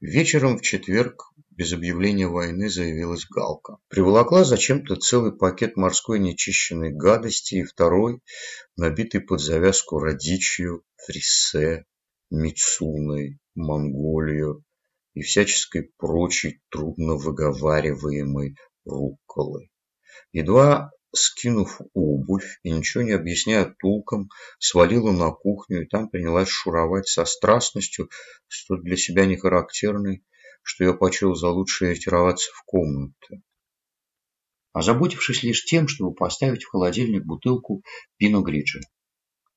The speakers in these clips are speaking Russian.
Вечером в четверг без объявления войны заявилась Галка. Приволокла зачем-то целый пакет морской нечищенной гадости и второй, набитый под завязку радичью, фрисе, мицуной, монголию и всяческой прочей трудно выговариваемой рукколы. Едва скинув обувь и ничего не объясняя толком, свалила на кухню и там принялась шуровать со страстностью, что для себя не характерной, что я почел за лучшее ретироваться в комнату. Озаботившись лишь тем, чтобы поставить в холодильник бутылку пино гриджи.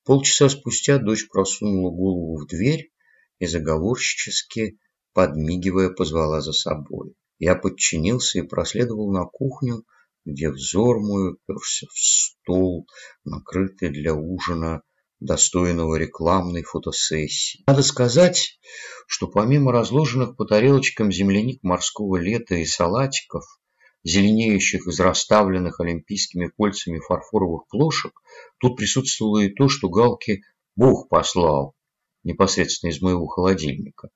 Полчаса спустя дочь просунула голову в дверь и заговорщически, подмигивая, позвала за собой. Я подчинился и проследовал на кухню, где взор мой уперся в стол, накрытый для ужина, достойного рекламной фотосессии. Надо сказать, что помимо разложенных по тарелочкам земляник морского лета и салатиков, зеленеющих из расставленных олимпийскими кольцами фарфоровых плошек, тут присутствовало и то, что галки Бог послал непосредственно из моего холодильника.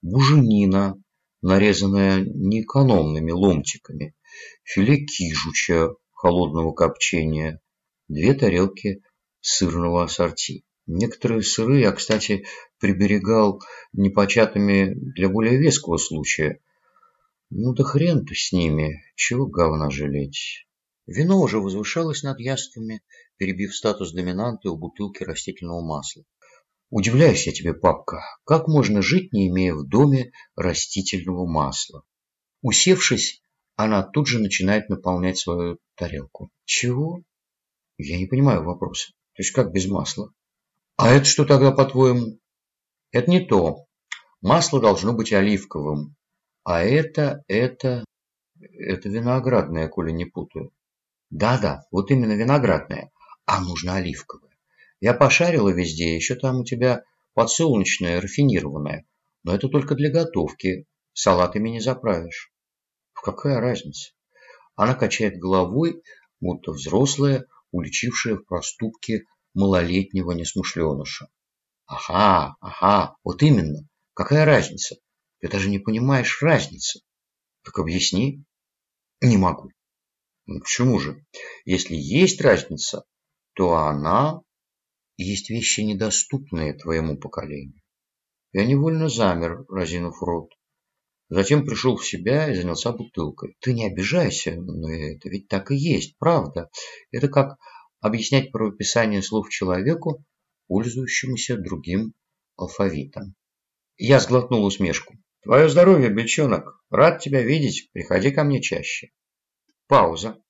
Буженина, нарезанная неэкономными ломтиками, филе кижуча холодного копчения, две тарелки сырного ассорти. Некоторые сыры я, кстати, приберегал непочатыми для более веского случая. Ну да хрен-то с ними, чего говна жалеть. Вино уже возвышалось над яствами, перебив статус доминанты у бутылки растительного масла. Удивляюсь я тебе, папка, как можно жить, не имея в доме растительного масла? Усевшись, она тут же начинает наполнять свою тарелку. Чего? Я не понимаю вопроса. То есть как без масла? А это что тогда, по-твоему? Это не то. Масло должно быть оливковым. А это, это... Это виноградное, коли не путаю. Да-да, вот именно виноградное. А нужно оливковое. Я пошарила везде, еще там у тебя подсолнечное, рафинированное. Но это только для готовки. Салатами не заправишь. Какая разница? Она качает головой, будто взрослая, уличившая в проступке малолетнего несмышленыша. Ага, ага, вот именно. Какая разница? Ты даже не понимаешь разницы. Так объясни. Не могу. Ну, почему же? Если есть разница, то она... Есть вещи, недоступные твоему поколению. Я невольно замер, разинув рот. Затем пришел в себя и занялся бутылкой. Ты не обижайся, но это ведь так и есть, правда. Это как объяснять правописание слов человеку, пользующемуся другим алфавитом. Я сглотнул усмешку. Твое здоровье, бельчонок. Рад тебя видеть. Приходи ко мне чаще. Пауза.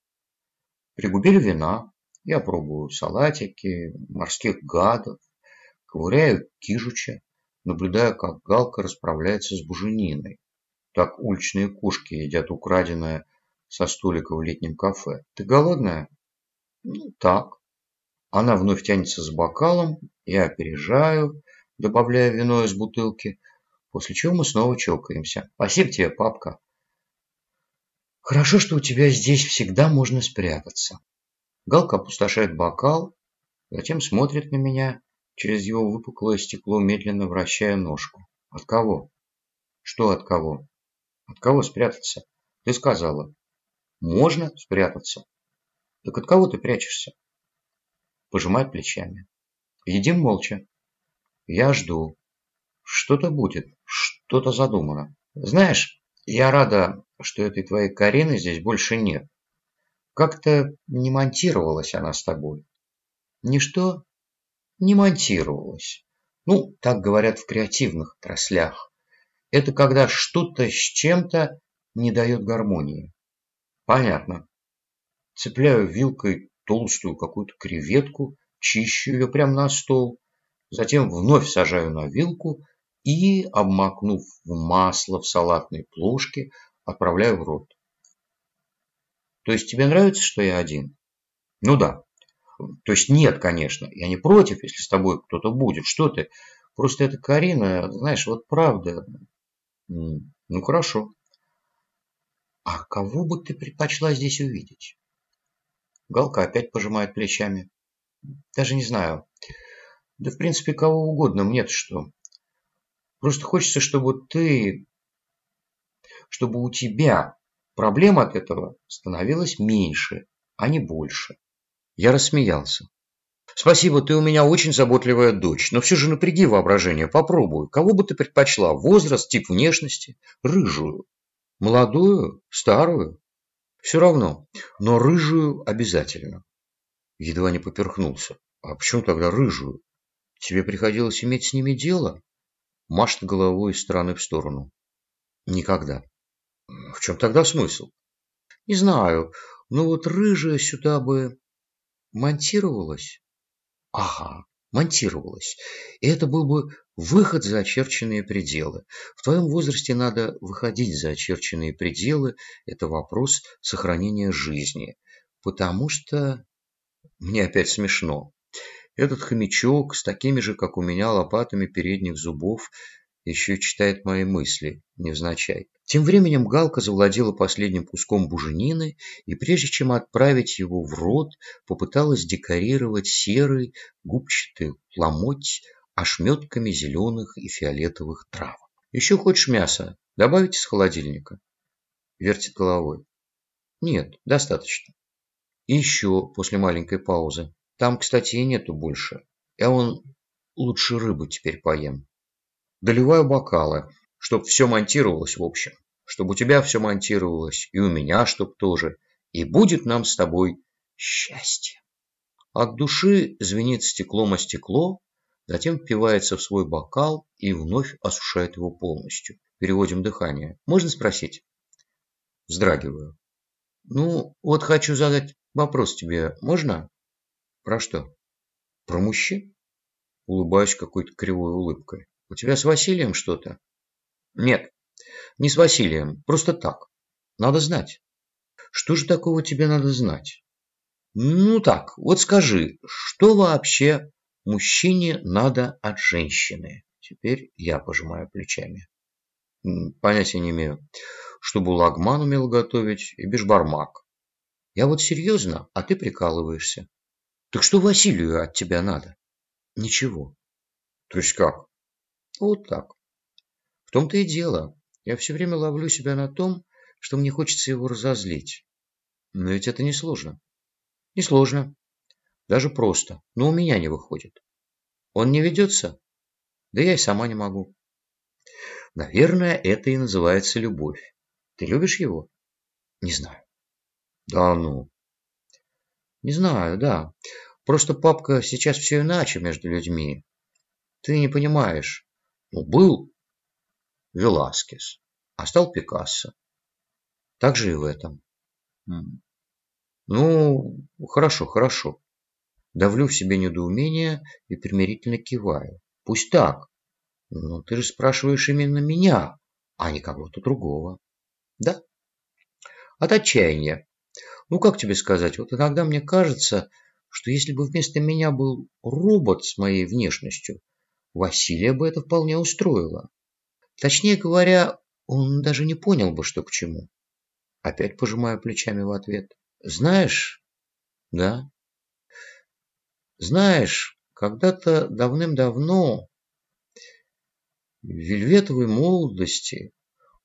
Пригубили вина. Я пробую салатики, морских гадов, ковыряю кижуча, наблюдаю, как галка расправляется с бужениной. Так уличные кошки едят украденное со столика в летнем кафе. Ты голодная? Ну, так. Она вновь тянется с бокалом, я опережаю, добавляя вино из бутылки, после чего мы снова чокаемся. Спасибо тебе, папка. Хорошо, что у тебя здесь всегда можно спрятаться. Галка опустошает бокал, затем смотрит на меня через его выпуклое стекло, медленно вращая ножку. От кого? Что от кого? От кого спрятаться? Ты сказала. Можно спрятаться. Так от кого ты прячешься? Пожимает плечами. Едим молча. Я жду. Что-то будет, что-то задумано. Знаешь, я рада, что этой твоей Карины здесь больше нет. Как-то не монтировалась она с тобой. Ничто не монтировалась. Ну, так говорят в креативных отраслях. Это когда что-то с чем-то не дает гармонии. Понятно. Цепляю вилкой толстую какую-то креветку, чищу ее прямо на стол, затем вновь сажаю на вилку и, обмакнув в масло в салатной плошке, отправляю в рот. То есть тебе нравится, что я один? Ну да. То есть нет, конечно. Я не против, если с тобой кто-то будет. Что ты? Просто это Карина, знаешь, вот правда, ну хорошо. А кого бы ты предпочла здесь увидеть? Галка опять пожимает плечами. Даже не знаю. Да в принципе кого угодно, мне-то что. Просто хочется, чтобы ты чтобы у тебя проблем от этого становилось меньше, а не больше. Я рассмеялся. Спасибо, ты у меня очень заботливая дочь, но все же напряги воображение, попробуй. Кого бы ты предпочла? Возраст, тип внешности? Рыжую. Молодую? Старую? Все равно, но рыжую обязательно. Едва не поперхнулся. А почему тогда рыжую? Тебе приходилось иметь с ними дело? Машет головой из стороны в сторону. Никогда. В чем тогда смысл? Не знаю. Ну вот рыжая сюда бы монтировалась. Ага, монтировалась. И это был бы выход за очерченные пределы. В твоем возрасте надо выходить за очерченные пределы. Это вопрос сохранения жизни. Потому что... Мне опять смешно. Этот хомячок с такими же, как у меня, лопатами передних зубов еще читает мои мысли, невзначай. Тем временем Галка завладела последним куском буженины и, прежде чем отправить его в рот, попыталась декорировать серый губчатый ломоть ошметками зеленых и фиолетовых травок. «Еще хочешь мясо? Добавить из холодильника?» Вертит головой. «Нет, достаточно». И еще после маленькой паузы. «Там, кстати, и нету больше. Я вон лучше рыбу теперь поем». Доливаю бокалы, чтоб все монтировалось в общем. Чтобы у тебя все монтировалось, и у меня чтоб тоже. И будет нам с тобой счастье. От души звенит стеклом о стекло, затем впивается в свой бокал и вновь осушает его полностью. Переводим дыхание. Можно спросить? Вздрагиваю. Ну, вот хочу задать вопрос тебе. Можно? Про что? Про мужчин? Улыбаюсь какой-то кривой улыбкой. У тебя с Василием что-то? Нет, не с Василием, просто так. Надо знать. Что же такого тебе надо знать? Ну так, вот скажи, что вообще мужчине надо от женщины? Теперь я пожимаю плечами. Понятия не имею. Чтобы лагман умел готовить и бешбармак. Я вот серьезно, а ты прикалываешься. Так что Василию от тебя надо? Ничего. То есть как? Вот так. В том-то и дело. Я все время ловлю себя на том, что мне хочется его разозлить. Но ведь это несложно. Несложно. Даже просто. Но у меня не выходит. Он не ведется? Да я и сама не могу. Наверное, это и называется любовь. Ты любишь его? Не знаю. Да ну. Не знаю, да. Просто, папка, сейчас все иначе между людьми. Ты не понимаешь. Ну, был Веласкес, а стал Пикассо. Так же и в этом. Ну, хорошо, хорошо. Давлю в себе недоумение и примирительно киваю. Пусть так. Но ты же спрашиваешь именно меня, а не кого-то другого. Да. От отчаяния. Ну, как тебе сказать, вот иногда мне кажется, что если бы вместо меня был робот с моей внешностью, Василия бы это вполне устроило. Точнее говоря, он даже не понял бы, что к чему. Опять пожимаю плечами в ответ. Знаешь, да, знаешь, когда-то давным-давно, в вельветовой молодости,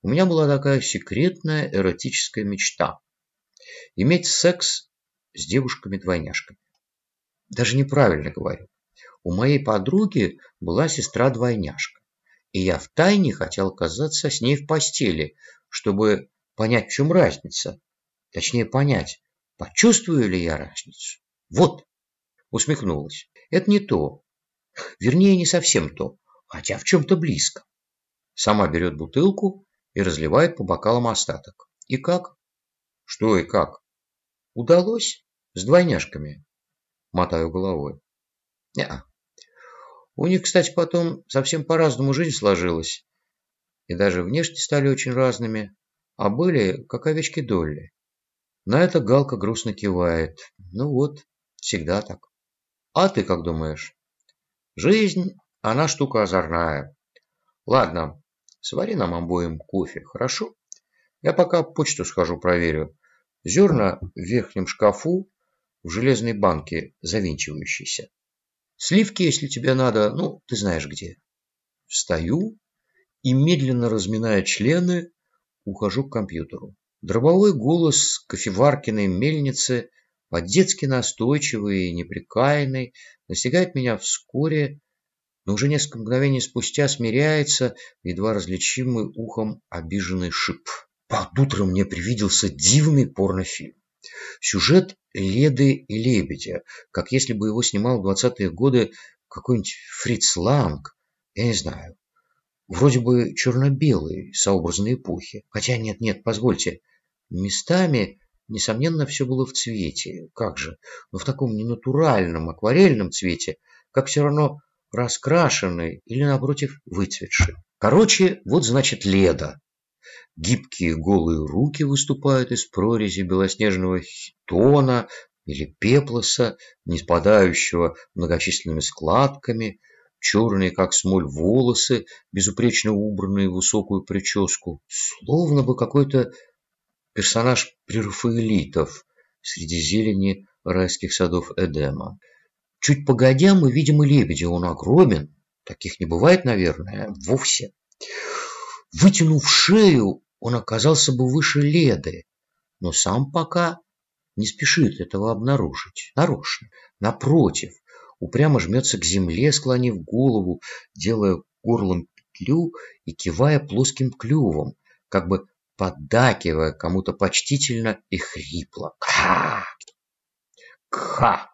у меня была такая секретная эротическая мечта. Иметь секс с девушками-двойняшками. Даже неправильно говорю. У моей подруги была сестра-двойняшка, и я втайне хотел оказаться с ней в постели, чтобы понять, в чем разница. Точнее, понять, почувствую ли я разницу. Вот, усмехнулась. Это не то. Вернее, не совсем то, хотя в чем-то близко. Сама берет бутылку и разливает по бокалам остаток. И как? Что и как? Удалось? С двойняшками? Мотаю головой. Не, у них, кстати, потом совсем по-разному жизнь сложилась. И даже внешне стали очень разными, а были как овечки Долли. На это Галка грустно кивает. Ну вот, всегда так. А ты как думаешь? Жизнь, она штука озорная. Ладно, свари нам обоим кофе, хорошо? Я пока почту схожу проверю. Зерна в верхнем шкафу в железной банке завинчивающейся. Сливки, если тебе надо, ну, ты знаешь где. Встаю и, медленно разминая члены, ухожу к компьютеру. Дробовой голос кофеваркиной мельницы, по-детски настойчивый и неприкаянный, настигает меня вскоре, но уже несколько мгновений спустя смиряется едва различимый ухом обиженный шип. Под утро мне привиделся дивный порнофильм. Сюжет Леды и Лебедя, как если бы его снимал в двадцатые годы какой-нибудь Фриц Ланг, я не знаю. Вроде бы черно-белый, сообразной эпохи. Хотя нет-нет, позвольте. Местами, несомненно, все было в цвете. Как же? Но в таком ненатуральном, акварельном цвете, как все равно раскрашенный или, напротив, выцветший. Короче, вот значит Леда. Гибкие голые руки выступают из прорези белоснежного хитона или пеплоса, не спадающего многочисленными складками, черные, как смоль, волосы, безупречно убранные в высокую прическу, словно бы какой-то персонаж прерафаэлитов среди зелени райских садов Эдема. Чуть погодя мы видим и лебедя, он огромен, таких не бывает, наверное, вовсе. Вытянув шею, он оказался бы выше Леды, но сам пока не спешит этого обнаружить, нарочно. Напротив, упрямо жмется к земле, склонив голову, делая горлом петлю и кивая плоским клювом, как бы поддакивая кому-то почтительно и хрипло. Ка! Ка!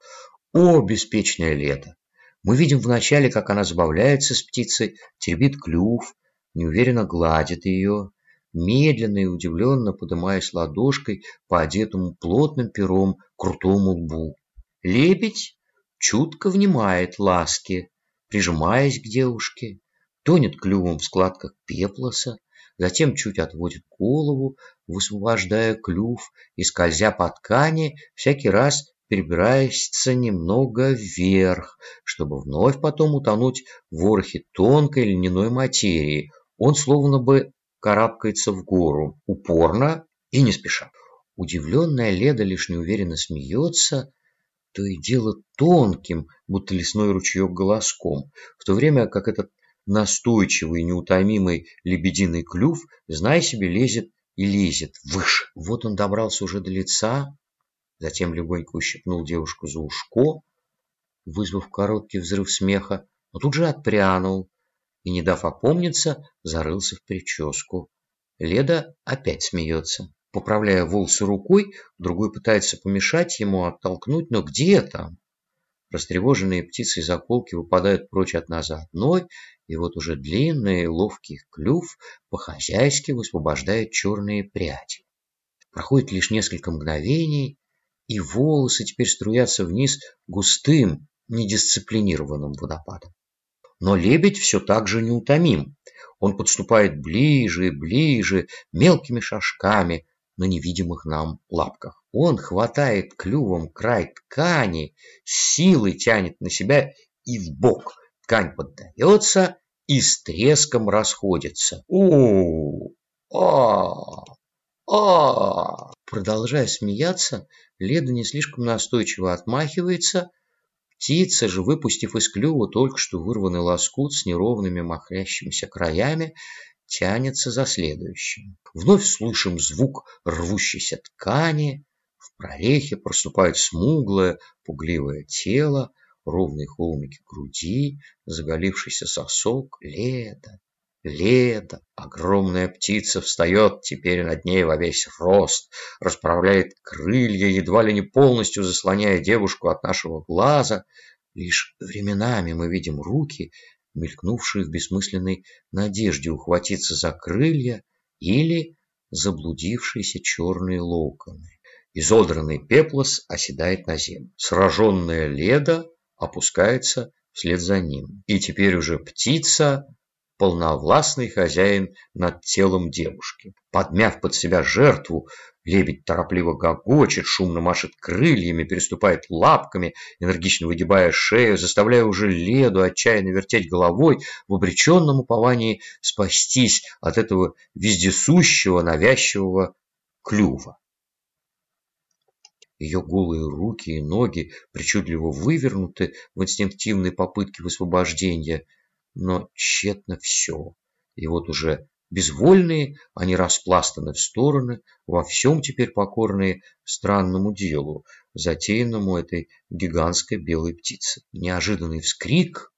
О, беспечное лето! Мы видим вначале, как она забавляется с птицей, теребит клюв, неуверенно гладит ее, медленно и удивленно подымаясь ладошкой по одетому плотным пером крутому лбу. Лебедь чутко внимает ласки, прижимаясь к девушке, тонет клювом в складках пеплоса, затем чуть отводит голову, высвобождая клюв и, скользя по ткани, всякий раз перебирается немного вверх, чтобы вновь потом утонуть в ворохе тонкой льняной материи. Он словно бы карабкается в гору, упорно и не спеша. Удивленная Леда лишь неуверенно смеется, то и дело тонким, будто лесной ручеек голоском, в то время как этот настойчивый, неутомимый лебединый клюв, зная себе, лезет и лезет выше. Вот он добрался уже до лица, затем легонько ущипнул девушку за ушко, вызвав короткий взрыв смеха, но тут же отпрянул и, не дав опомниться, зарылся в прическу. Леда опять смеется. Поправляя волосы рукой, другой пытается помешать ему оттолкнуть, но где там? Растревоженные птицы и заколки выпадают прочь от нас одной, и вот уже длинный ловкий клюв по-хозяйски высвобождает черные пряди. Проходит лишь несколько мгновений, и волосы теперь струятся вниз густым, недисциплинированным водопадом. Но лебедь все так же неутомим. Он подступает ближе и ближе, мелкими шажками, на невидимых нам лапках. Он хватает клювом край ткани, силой тянет на себя и в бок. Ткань поддается и с треском расходится. у а а Продолжая смеяться, Леда не слишком настойчиво отмахивается, Птица же, выпустив из клюва только что вырванный лоскут с неровными махрящимися краями, тянется за следующим. Вновь слышим звук рвущейся ткани, в прорехе проступает смуглое, пугливое тело, ровные холмики груди, заголившийся сосок, лето, Леда, огромная птица, встает теперь над ней во весь рост, расправляет крылья, едва ли не полностью заслоняя девушку от нашего глаза. Лишь временами мы видим руки, мелькнувшие в бессмысленной надежде ухватиться за крылья или заблудившиеся черные локоны. Изодранный пеплос оседает на землю. Сраженная Леда опускается вслед за ним. И теперь уже птица полновластный хозяин над телом девушки. Подмяв под себя жертву, лебедь торопливо гогочет, шумно машет крыльями, переступает лапками, энергично выгибая шею, заставляя уже Леду отчаянно вертеть головой в обреченном уповании спастись от этого вездесущего, навязчивого клюва. Ее голые руки и ноги причудливо вывернуты в инстинктивной попытке высвобождения – но тщетно все. И вот уже Безвольные, они распластаны в стороны, во всем теперь покорные странному делу, затеянному этой гигантской белой птицей. Неожиданный вскрик,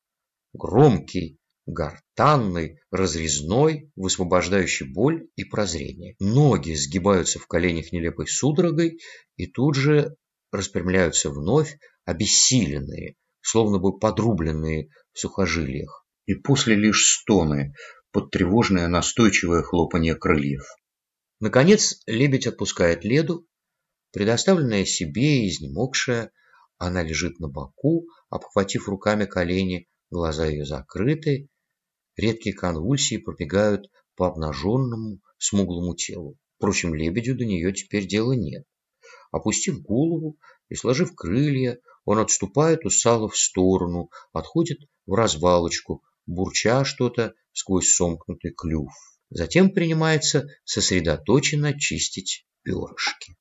громкий, гортанный, разрезной, высвобождающий боль и прозрение. Ноги сгибаются в коленях нелепой судорогой и тут же распрямляются вновь, обессиленные, словно бы подрубленные в сухожилиях. И после лишь стоны, под тревожное настойчивое хлопанье крыльев. Наконец лебедь отпускает леду, предоставленная себе и изнемогшая, она лежит на боку, обхватив руками колени, глаза ее закрыты, редкие конвульсии пробегают по обнаженному смуглому телу. Впрочем, лебедю до нее теперь дела нет. Опустив голову и сложив крылья, он отступает устало в сторону, отходит в развалочку, бурча что-то сквозь сомкнутый клюв. Затем принимается сосредоточенно чистить перышки.